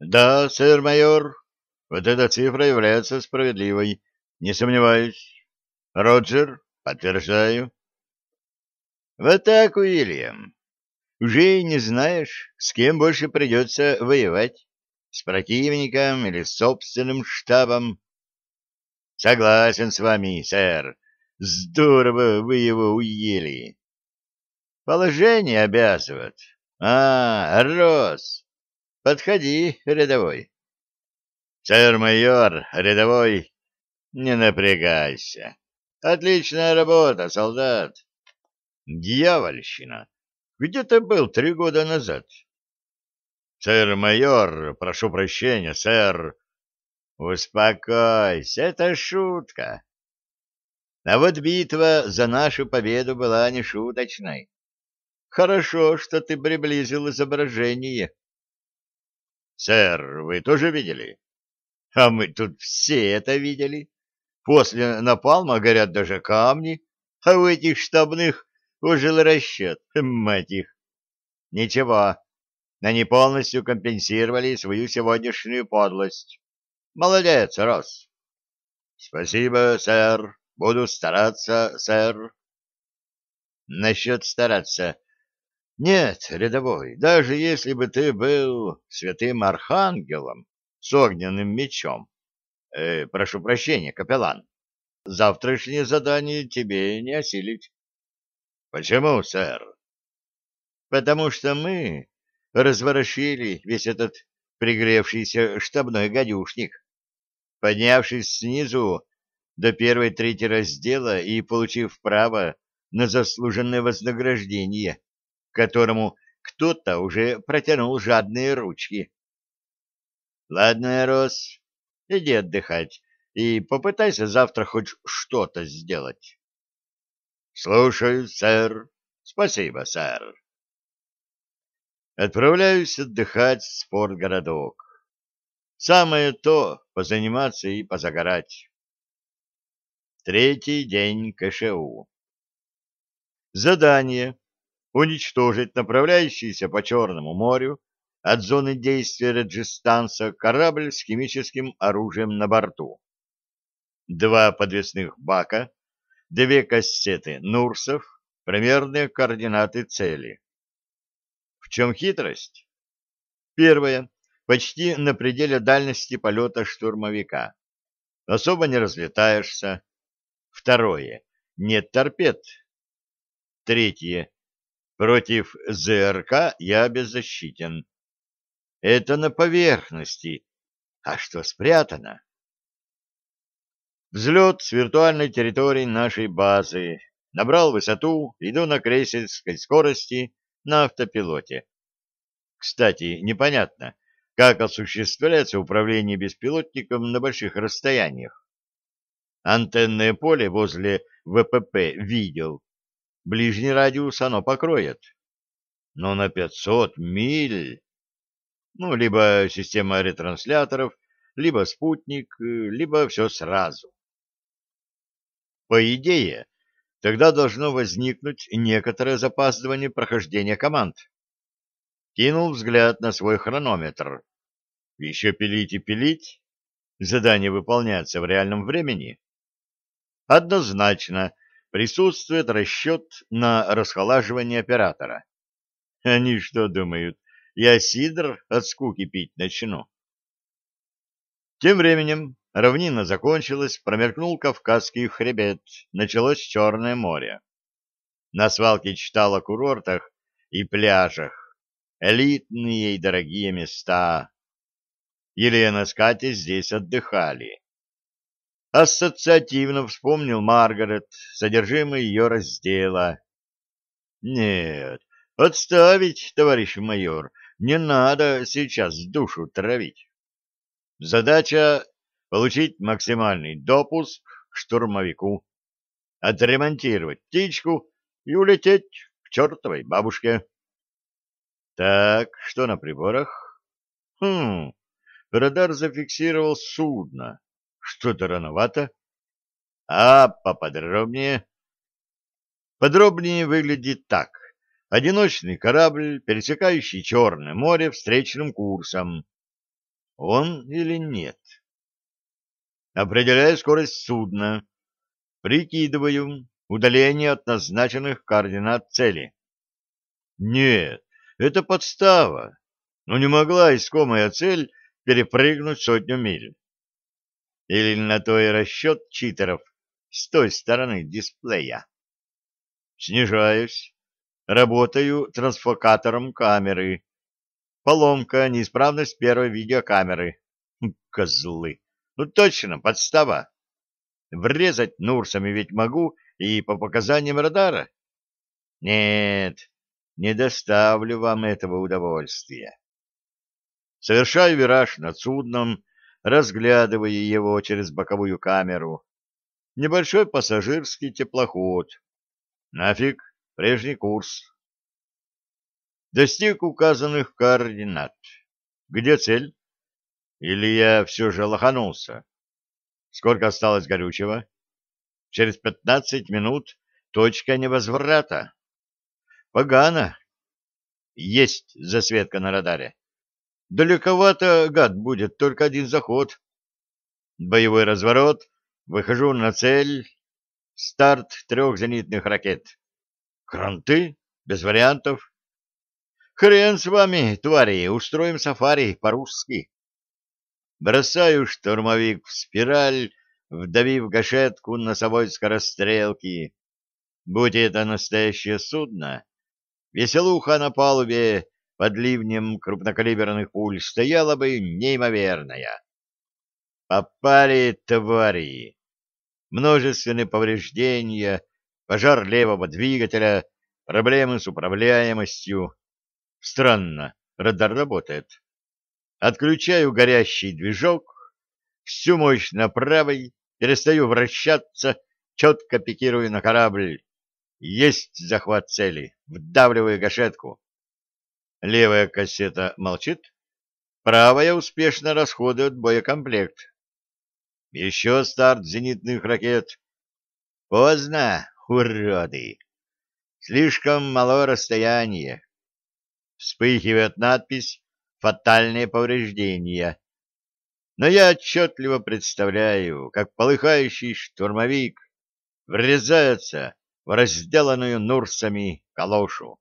Да, сэр майор, вот эта цифра является справедливой, не сомневаюсь. Роджер, подтверждаю. Вот так, Уильям. Уже не знаешь, с кем больше придется воевать, с противником или с собственным штабом. Согласен с вами, сэр. Здорово вы его уели. Положение обязывает. А, Рос, подходи, рядовой. Сэр-майор, рядовой, не напрягайся. Отличная работа, солдат. Дьявольщина. Где ты был три года назад? Сэр-майор, прошу прощения, сэр. Успокойся, это шутка. А вот битва за нашу победу была не шуточной. Хорошо, что ты приблизил изображение. Сэр, вы тоже видели? А мы тут все это видели. После напалма горят даже камни, а у этих штабных ужил расчет, мать их. Ничего, они полностью компенсировали свою сегодняшнюю подлость. Молодец, Рос. Спасибо, сэр. Буду стараться, сэр. Насчет стараться. Нет, рядовой, даже если бы ты был святым архангелом с огненным мечом, э, прошу прощения, капеллан, завтрашнее задание тебе не осилить. Почему, сэр? Потому что мы разворошили весь этот пригревшийся штабной гадюшник, поднявшись снизу до первой трети раздела и получив право на заслуженное вознаграждение которому кто-то уже протянул жадные ручки. — Ладно, Рос, иди отдыхать и попытайся завтра хоть что-то сделать. — Слушаю, сэр. Спасибо, сэр. Отправляюсь отдыхать в спортгородок. Самое то — позаниматься и позагорать. Третий день КШУ. Задание уничтожить направляющийся по Черному морю от зоны действия Реджистанса корабль с химическим оружием на борту. Два подвесных бака, две кассеты Нурсов, примерные координаты цели. В чем хитрость? Первое. Почти на пределе дальности полета штурмовика. Особо не разлетаешься. Второе. Нет торпед. Третье. Против ЗРК я беззащитен. Это на поверхности. А что спрятано? Взлет с виртуальной территории нашей базы. Набрал высоту, иду на крейсерской скорости на автопилоте. Кстати, непонятно, как осуществляется управление беспилотником на больших расстояниях. Антенное поле возле ВПП видел, ближний радиус оно покроет. Но на 500 миль... Ну, либо система ретрансляторов, либо спутник, либо все сразу. По идее, тогда должно возникнуть некоторое запаздывание прохождения команд. Кинул взгляд на свой хронометр. Еще пилить и пилить? Задание выполняется в реальном времени? Однозначно, присутствует расчет на расхолаживание оператора. Они что думают, я сидр от скуки пить начну? Тем временем равнина закончилась, промелькнул Кавказский хребет, началось Черное море. На свалке читал о курортах и пляжах, элитные и дорогие места. Елена с Катей здесь отдыхали ассоциативно вспомнил Маргарет, содержимое ее раздела. Нет, отставить, товарищ майор, не надо сейчас душу травить. Задача — получить максимальный допуск к штурмовику, отремонтировать птичку и улететь к чертовой бабушке. Так, что на приборах? Хм, радар зафиксировал судно. Что-то рановато. А поподробнее? Подробнее выглядит так. Одиночный корабль, пересекающий Черное море встречным курсом. он или нет. Определяю скорость судна. Прикидываю удаление от назначенных координат цели. Нет, это подстава. Но не могла искомая цель перепрыгнуть сотню миль. Или на то и расчет читеров с той стороны дисплея. Снижаюсь. Работаю трансфокатором камеры. Поломка, неисправность первой видеокамеры. Хм, козлы. Ну точно, подстава. Врезать Нурсами ведь могу и по показаниям радара. Нет, не доставлю вам этого удовольствия. Совершаю вираж над судном, разглядывая его через боковую камеру. Небольшой пассажирский теплоход. Нафиг, прежний курс. Достиг указанных координат. Где цель? Или я все же лоханулся? Сколько осталось горючего? Через пятнадцать минут точка невозврата. Погано. Есть засветка на радаре. Далековато, гад, будет только один заход. Боевой разворот, выхожу на цель. Старт трех зенитных ракет. Кранты? Без вариантов. Хрен с вами, твари, устроим сафари по-русски. Бросаю штурмовик в спираль, вдавив гашетку носовой скорострелки. Будь это настоящее судно, веселуха на палубе под ливнем крупнокалиберных пуль стояла бы неимоверная. Попали твари. Множественные повреждения, пожар левого двигателя, проблемы с управляемостью. Странно, радар работает. Отключаю горящий движок, всю мощь на правой, перестаю вращаться, четко пикирую на корабль. Есть захват цели, вдавливаю гашетку. Левая кассета молчит, правая успешно расходует боекомплект. Еще старт зенитных ракет. Поздно, уроды. Слишком мало расстояние. Вспыхивает надпись «Фатальные повреждения». Но я отчетливо представляю, как полыхающий штурмовик врезается в разделанную Нурсами калошу.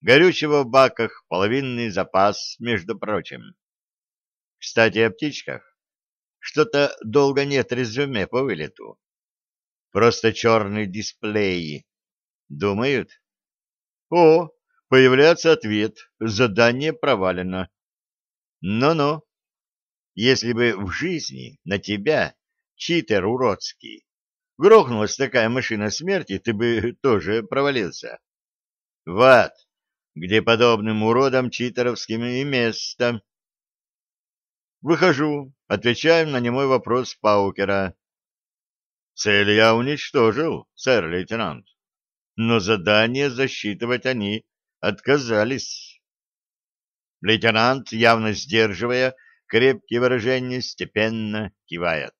Горючего в баках половинный запас, между прочим. Кстати, о птичках. Что-то долго нет резюме по вылету. Просто черный дисплей. Думают? О, появляется ответ. Задание провалено. Но-но. Если бы в жизни на тебя, читер уродский, грохнулась такая машина смерти, ты бы тоже провалился. Вот где подобным уродам читеровским и место. Выхожу, отвечаем на немой вопрос Паукера. Цель я уничтожил, сэр-лейтенант, но задание засчитывать они отказались. Лейтенант, явно сдерживая крепкие выражения, степенно кивает.